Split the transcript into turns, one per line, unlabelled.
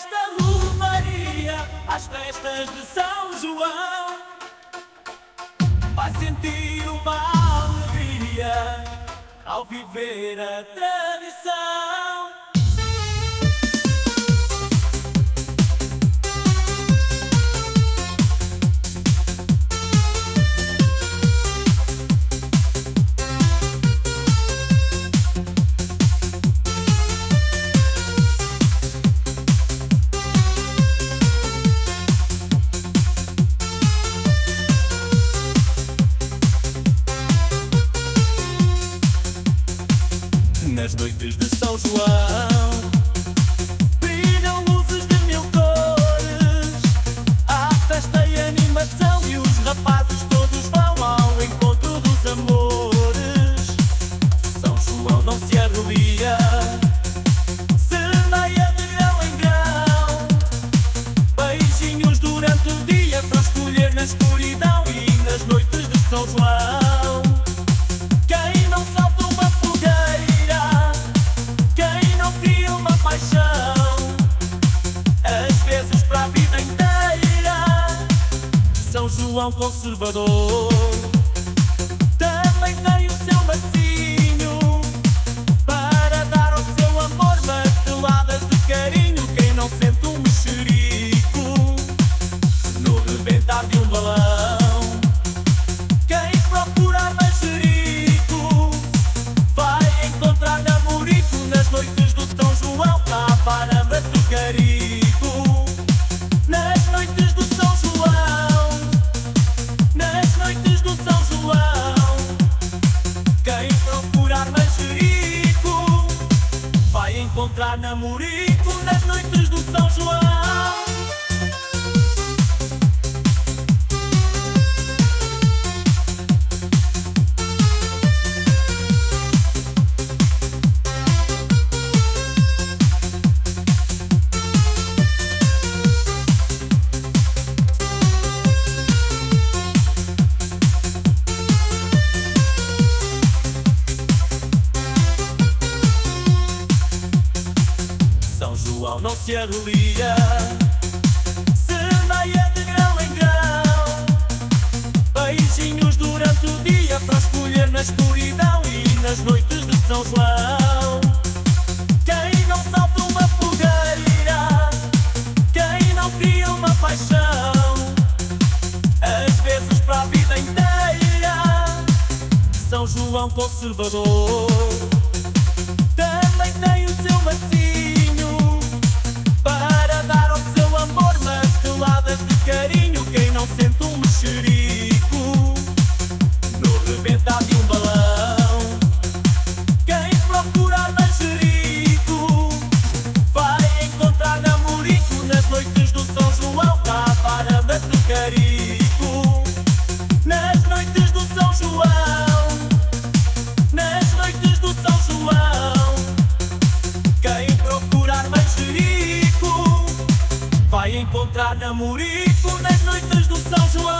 esta romaria às festas de São João. Vai sentir uma alegria ao viver a tradição. Nas noites de São João Brilham luzes de mil cores. Há festa e animação E os rapazes todos vão ao encontro dos amores. São João não se arrelia Semeia de grão em grão Beijinhos durante o dia Para escolher na escuridão João Conservador também tem o seu macinho para dar ao seu amor marteladas de carinho. Quem não sente um mexerico no rebentar de um balão. Quem procura manjerico Vai encontrar namorico Nas noites do São João Cá para encontrar namorico Nas noites do São João Não se arrelia Semeia de grão em grão. Beijinhos durante o dia Para escolher na escuridão E nas noites de São João. Quem não salta uma fogueira? Quem não cria uma paixão? Às vezes para a vida inteira. São João Conservador. Também tem o seu encontrar namorico Nas noites do São João